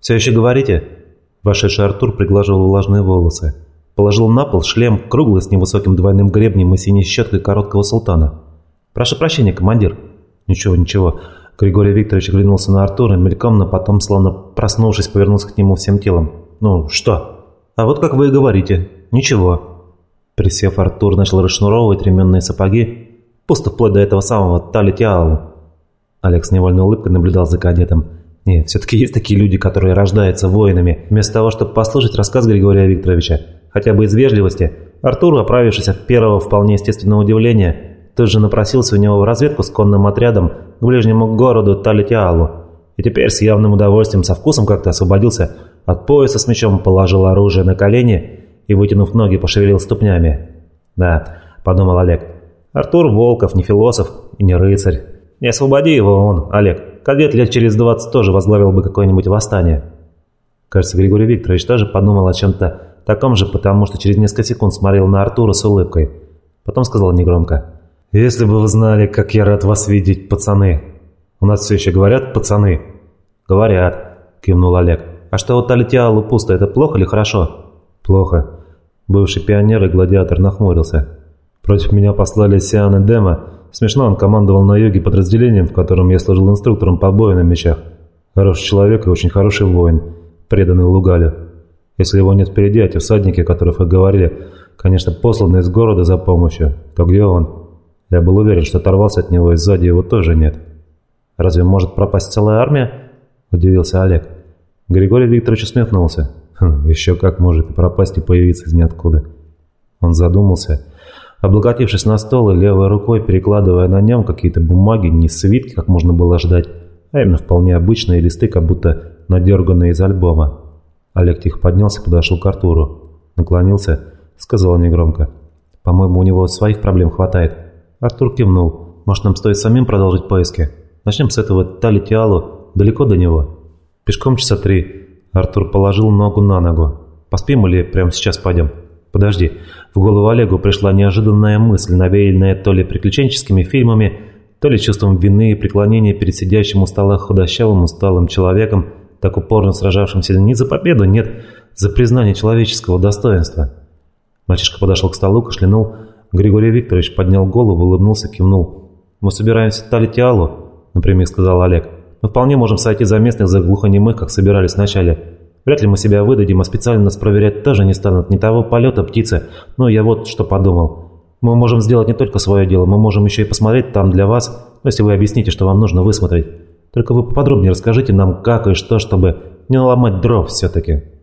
«Все еще говорите?» Вошедший Артур приглаживал влажные волосы. Положил на пол шлем, круглый с невысоким двойным гребнем и синей щеткой короткого султана. «Прошу прощения, командир». «Ничего, ничего». Григорий Викторович оглянулся на Артура мельком, но потом, словно проснувшись, повернулся к нему всем телом. «Ну, что?» «А вот как вы и говорите. Ничего». Присев, Артур начал расшнуровывать ременные сапоги, пусто вплоть до этого самого Талитиалу. Олег с невольной улыбкой наблюдал за кадетом. Нет, все-таки есть такие люди, которые рождаются воинами. Вместо того, чтобы послушать рассказ Григория Викторовича, хотя бы из вежливости, Артур, оправившись от первого вполне естественного удивления, тут же напросился у него в разведку с конным отрядом к ближнему городу Талитиалу. И теперь с явным удовольствием, со вкусом как-то освободился от пояса с мечом, положил оружие на колени и, вытянув ноги, пошевелил ступнями. «Да», — подумал Олег, — «Артур Волков не философ и не рыцарь. Не освободи его он, Олег, Кадет лет через 20 тоже возглавил бы какое-нибудь восстание. Кажется, Григорий Викторович тоже подумал о чем-то таком же, потому что через несколько секунд смотрел на Артура с улыбкой. Потом сказал негромко. «Если бы вы знали, как я рад вас видеть, пацаны. У нас все еще говорят «пацаны». «Говорят», — кивнул Олег. «А что у Талитиалу пусто, это плохо или хорошо?» «Плохо». Бывший пионер и гладиатор нахмурился. «Против меня послали Сиан и Дема, Смешно, он командовал на юге подразделением, в котором я служил инструктором по бою на мечах. Хороший человек и очень хороший воин, преданный Лугалю. Если его нет впереди, а те всадники, о которых вы говорили, конечно, посланы из города за помощью, то где он? Я был уверен, что оторвался от него, и сзади его тоже нет. «Разве может пропасть целая армия?» – удивился Олег. Григорий Викторович усмехнулся. Хм, «Еще как может пропасть и появиться из ниоткуда». Он задумался – Облокотившись на стол и левой рукой перекладывая на нем какие-то бумаги, не свитки, как можно было ждать, а именно вполне обычные листы, как будто надерганные из альбома. Олег тихо поднялся, подошел к Артуру. Наклонился, сказал негромко. «По-моему, у него своих проблем хватает». Артур кивнул. «Может, нам стоит самим продолжить поиски? Начнем с этого Талитиалу, далеко до него?» «Пешком часа три». Артур положил ногу на ногу. «Поспим или прямо сейчас пойдем?» «Подожди». В голову Олегу пришла неожиданная мысль, навеянная то ли приключенческими фильмами, то ли чувством вины и преклонения перед сидящим у стола худощавым усталым человеком, так упорно сражавшимся не за победу, нет, за признание человеческого достоинства. Мальчишка подошел к столу, кашлянул. Григорий Викторович поднял голову, улыбнулся, кивнул. «Мы собираемся в Талитиалу», — напрямик сказал Олег. «Мы вполне можем сойти за местных за глухонемых, как собирались вначале. Вряд ли мы себя выдадим, а специально нас проверять тоже не станут. Не того полета птицы. Но я вот что подумал. Мы можем сделать не только свое дело, мы можем еще и посмотреть там для вас, если вы объясните, что вам нужно высмотреть. Только вы поподробнее расскажите нам, как и что, чтобы не наломать дров все-таки».